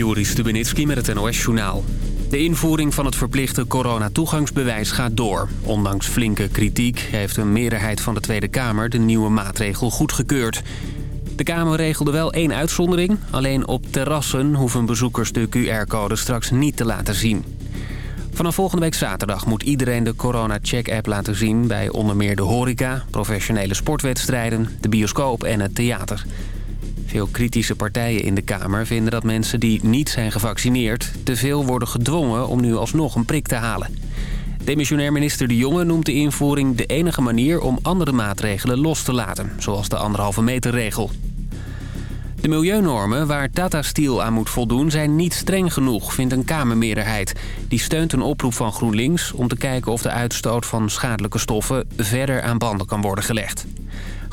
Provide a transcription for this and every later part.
Joris Stubenitski met het NOS-journaal. De invoering van het verplichte coronatoegangsbewijs gaat door. Ondanks flinke kritiek heeft een meerderheid van de Tweede Kamer de nieuwe maatregel goedgekeurd. De Kamer regelde wel één uitzondering. Alleen op terrassen hoeven bezoekers de QR-code straks niet te laten zien. Vanaf volgende week zaterdag moet iedereen de corona-check-app laten zien... bij onder meer de horeca, professionele sportwedstrijden, de bioscoop en het theater. Veel kritische partijen in de Kamer vinden dat mensen die niet zijn gevaccineerd... te veel worden gedwongen om nu alsnog een prik te halen. Demissionair minister De Jonge noemt de invoering de enige manier om andere maatregelen los te laten, zoals de anderhalve meter regel. De milieunormen waar Tata Steel aan moet voldoen zijn niet streng genoeg, vindt een Kamermeerderheid. Die steunt een oproep van GroenLinks om te kijken of de uitstoot van schadelijke stoffen verder aan banden kan worden gelegd.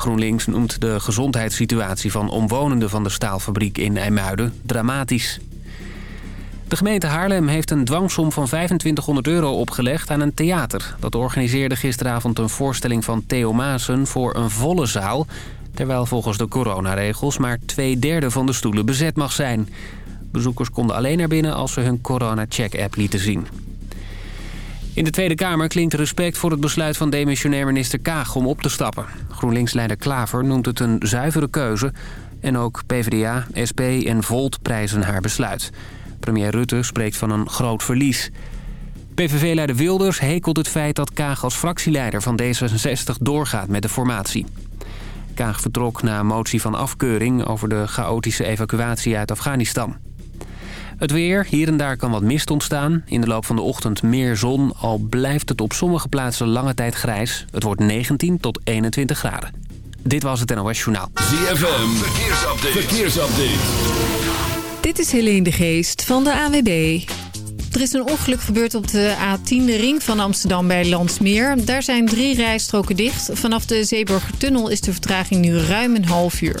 GroenLinks noemt de gezondheidssituatie van omwonenden van de staalfabriek in IJmuiden dramatisch. De gemeente Haarlem heeft een dwangsom van 2500 euro opgelegd aan een theater. Dat organiseerde gisteravond een voorstelling van Theo Maassen voor een volle zaal... terwijl volgens de coronaregels maar twee derde van de stoelen bezet mag zijn. Bezoekers konden alleen naar binnen als ze hun corona-check-app lieten zien. In de Tweede Kamer klinkt respect voor het besluit van demissionair minister Kaag om op te stappen. GroenLinks-leider Klaver noemt het een zuivere keuze... en ook PvdA, SP en Volt prijzen haar besluit. Premier Rutte spreekt van een groot verlies. PVV-leider Wilders hekelt het feit dat Kaag als fractieleider van D66 doorgaat met de formatie. Kaag vertrok na een motie van afkeuring over de chaotische evacuatie uit Afghanistan. Het weer, hier en daar kan wat mist ontstaan. In de loop van de ochtend meer zon, al blijft het op sommige plaatsen lange tijd grijs. Het wordt 19 tot 21 graden. Dit was het NOS Journaal. ZFM, verkeersupdate. verkeersupdate. Dit is Helene de Geest van de AWB. Er is een ongeluk gebeurd op de A10, de ring van Amsterdam bij Landsmeer. Daar zijn drie rijstroken dicht. Vanaf de Zeeburgertunnel is de vertraging nu ruim een half uur.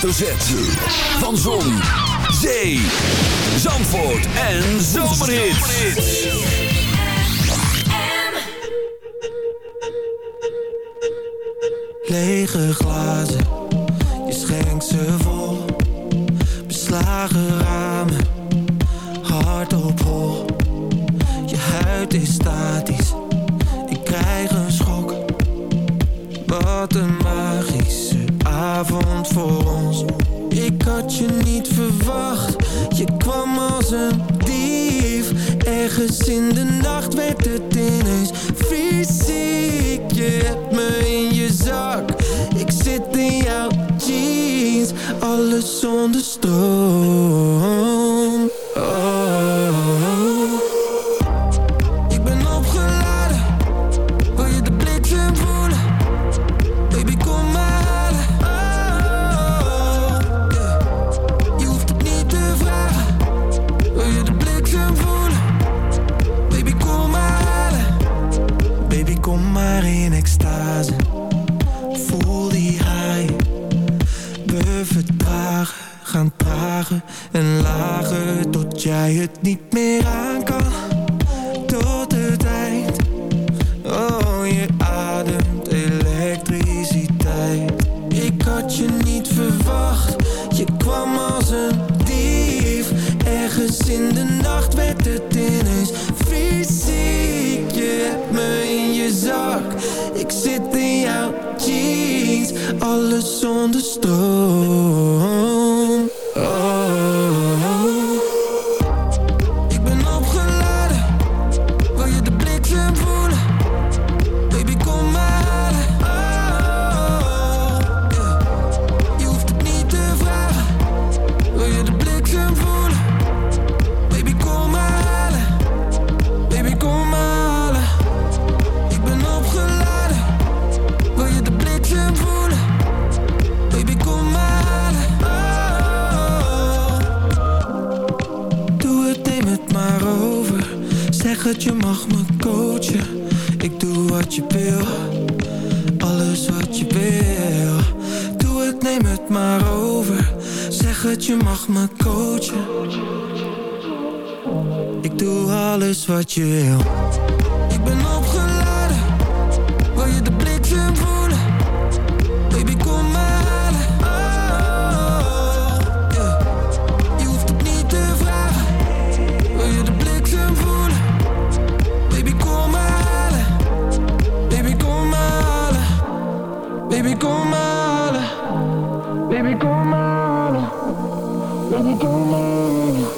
De Z van Zon, stars. Baby, come on. Baby, come on.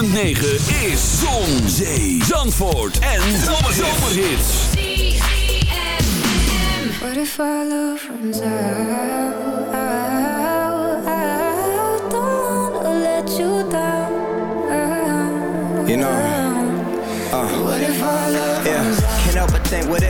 106.9 is Zon, Zee, Zandvoort en Zomerhits. What if our love runs out? I don't wanna let you down. You know, uh, What if our love yeah. runs out? Can't help but think, what if?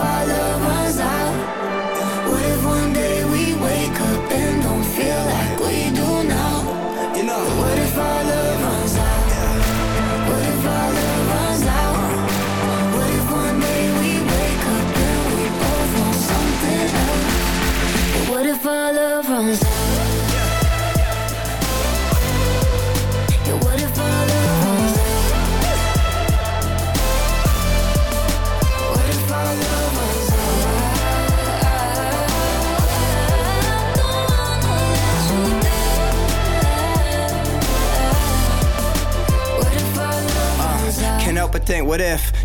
if our love runs out? What if one day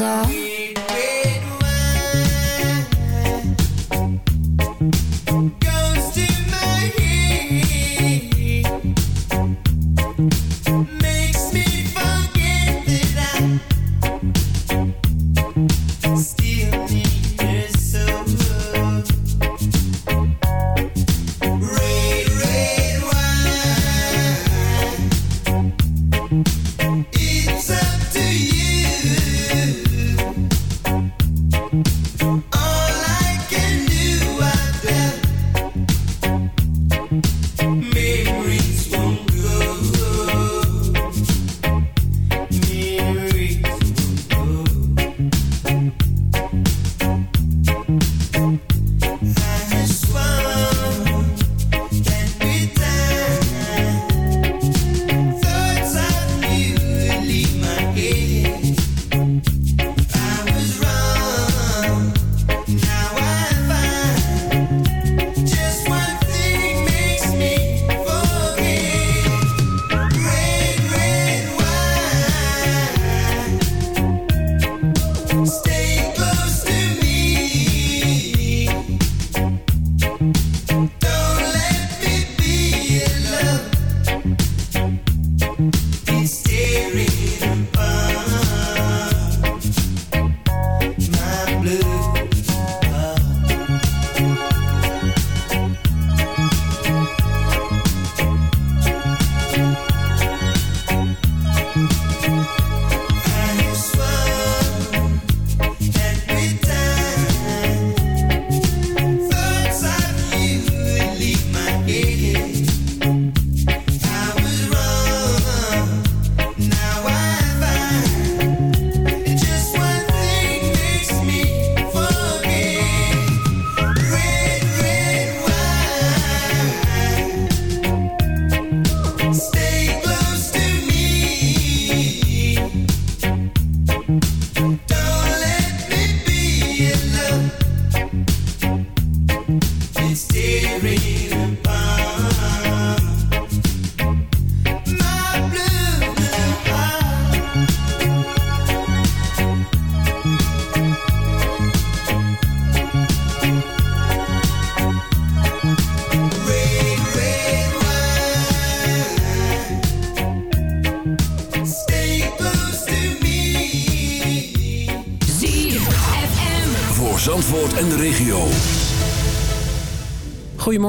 off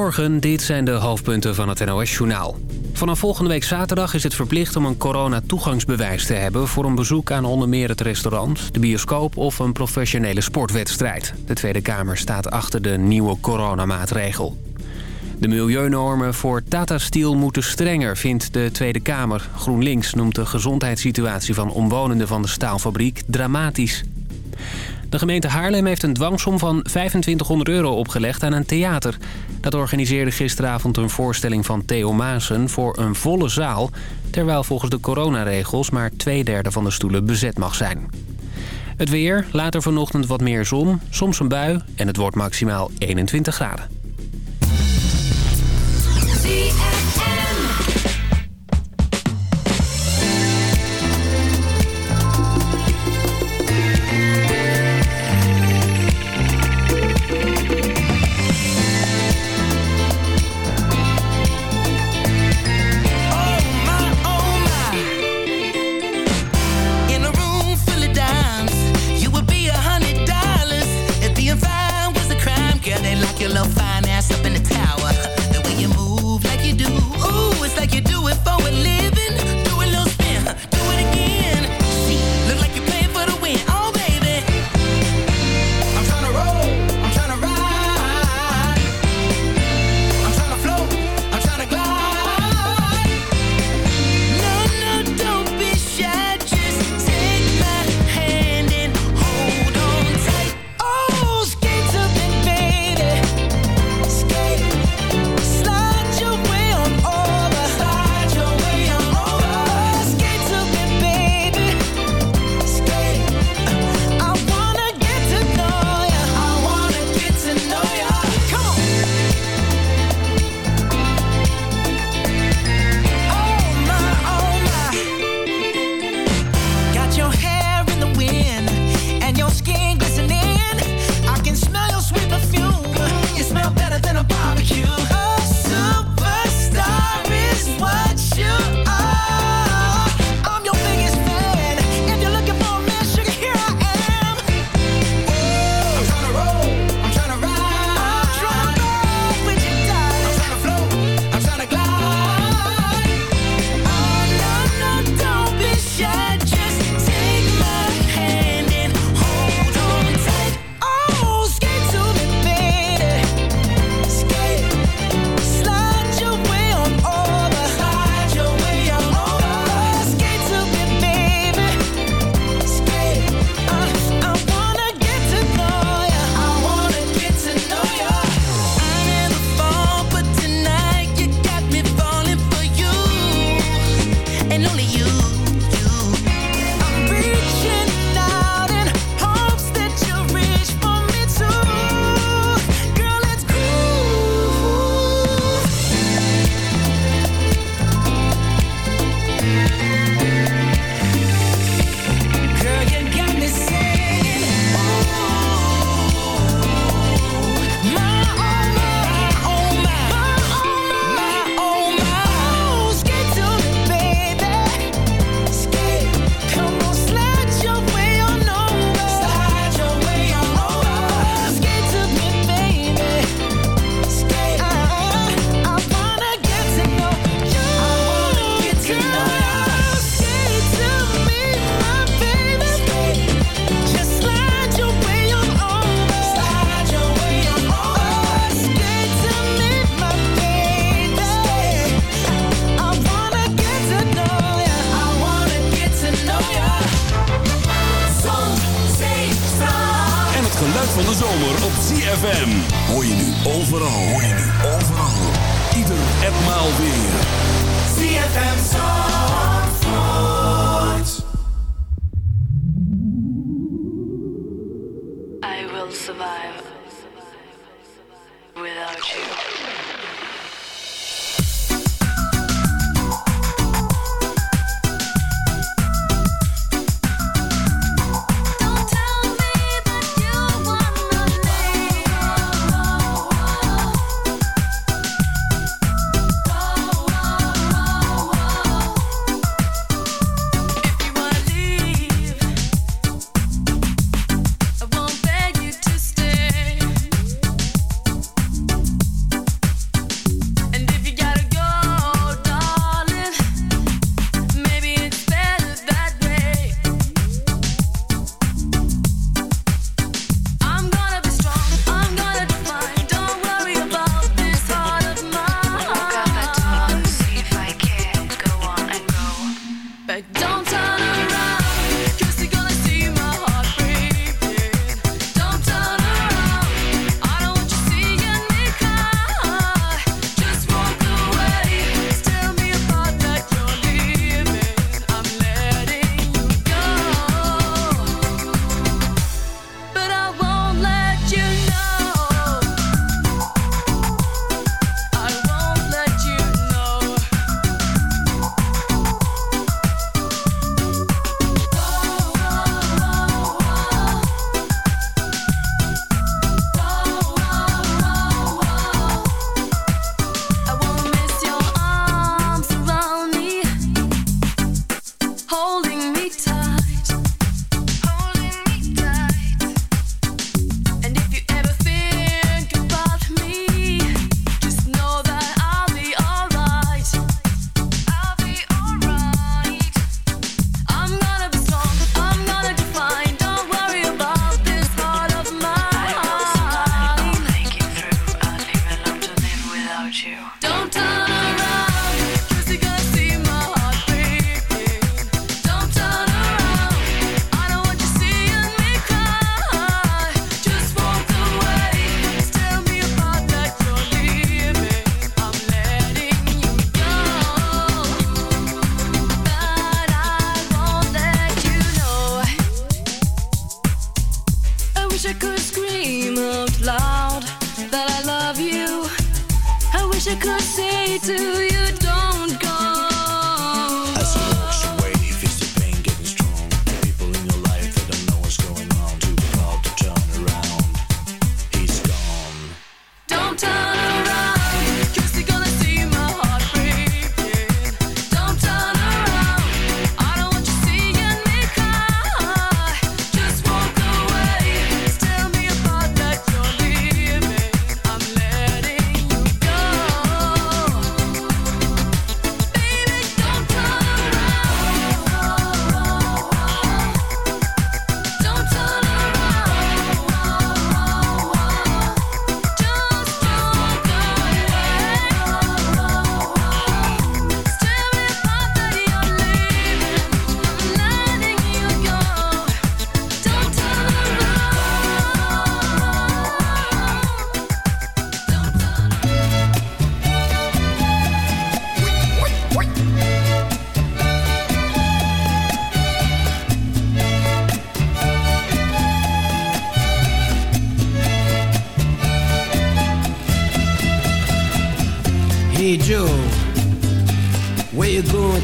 Goedemorgen, dit zijn de hoofdpunten van het NOS-journaal. Vanaf volgende week zaterdag is het verplicht om een corona-toegangsbewijs te hebben... voor een bezoek aan onder meer het restaurant, de bioscoop of een professionele sportwedstrijd. De Tweede Kamer staat achter de nieuwe coronamaatregel. De milieunormen voor Tata Steel moeten strenger, vindt de Tweede Kamer. GroenLinks noemt de gezondheidssituatie van omwonenden van de staalfabriek dramatisch. De gemeente Haarlem heeft een dwangsom van 2500 euro opgelegd aan een theater. Dat organiseerde gisteravond een voorstelling van Theo Maassen voor een volle zaal... terwijl volgens de coronaregels maar twee derde van de stoelen bezet mag zijn. Het weer, later vanochtend wat meer zon, soms een bui en het wordt maximaal 21 graden.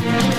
Yeah.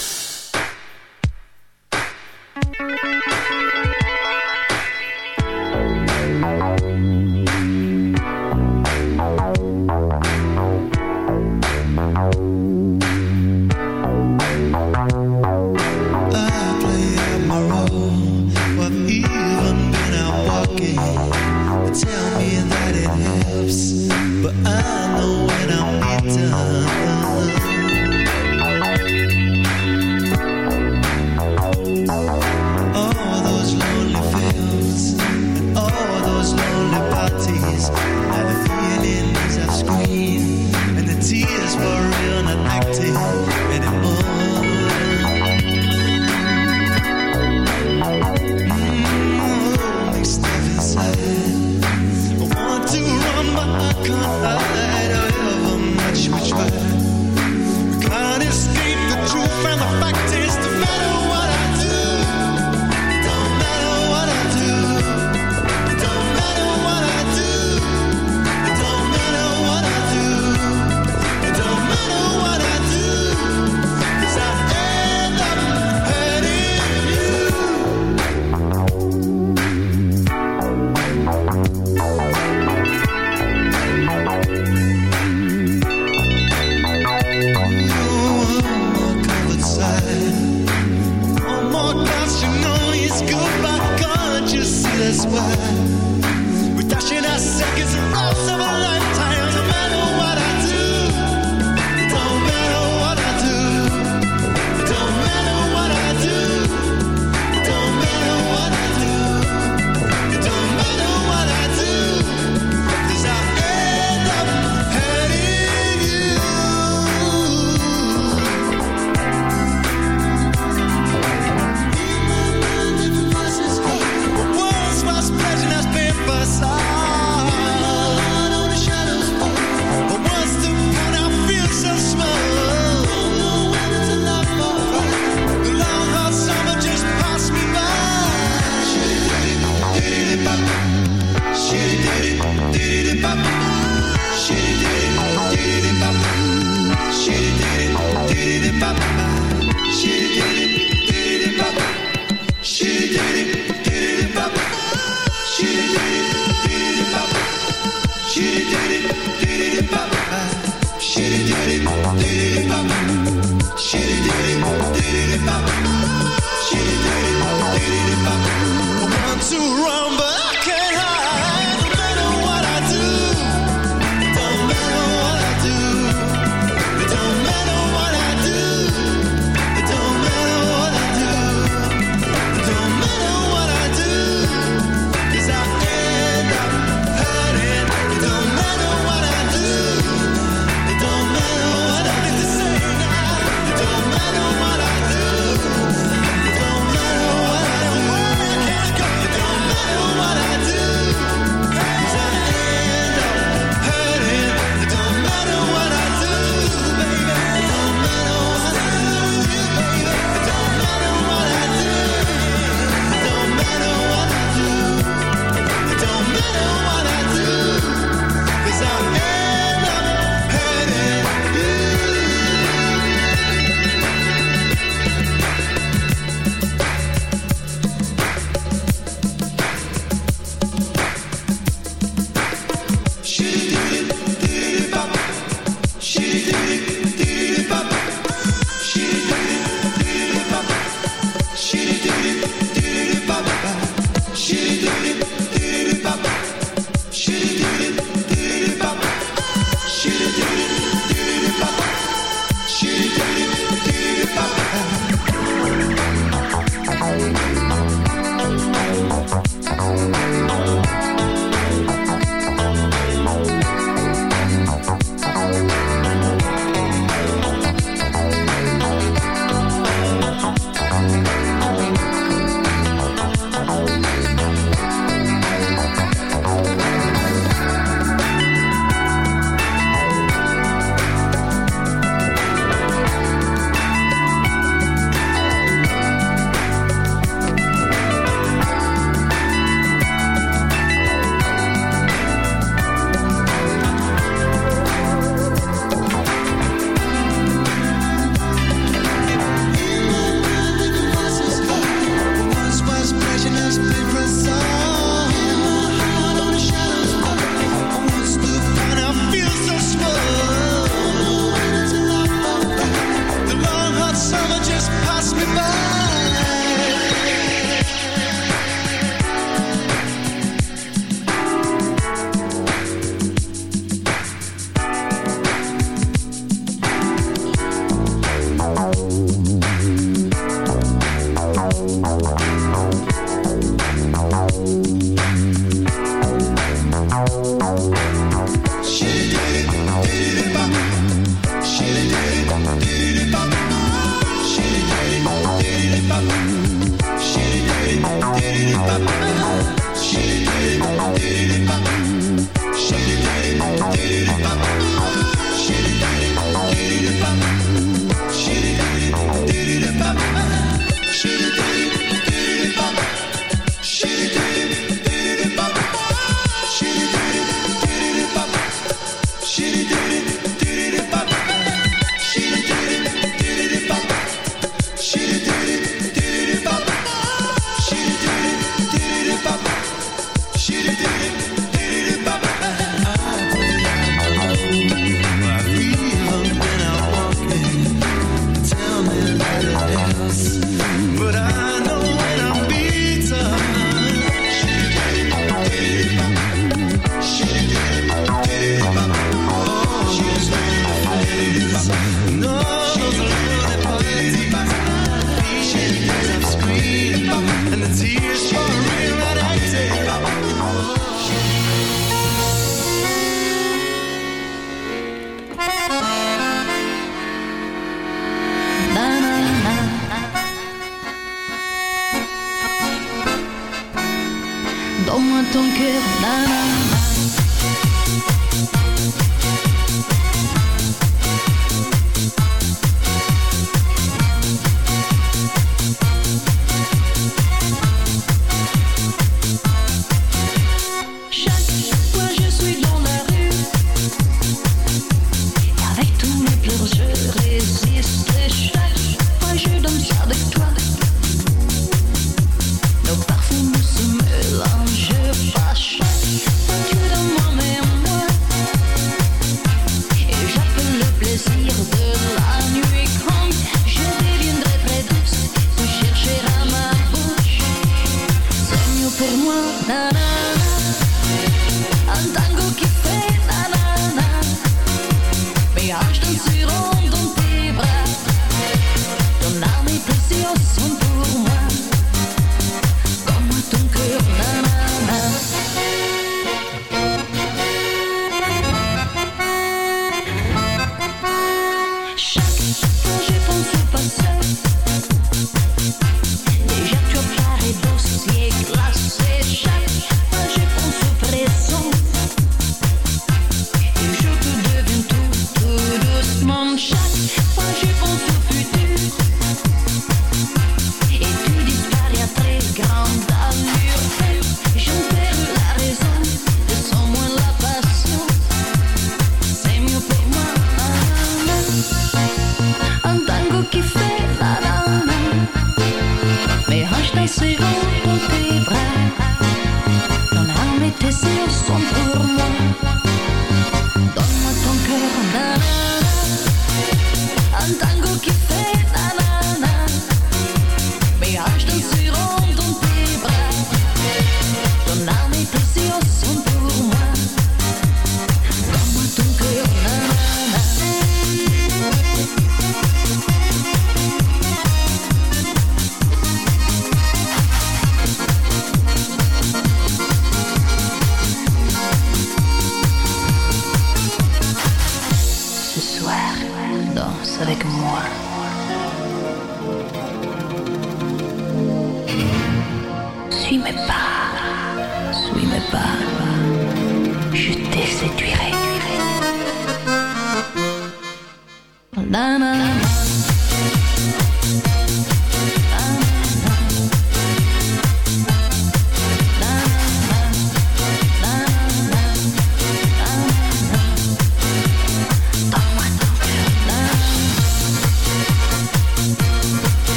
shut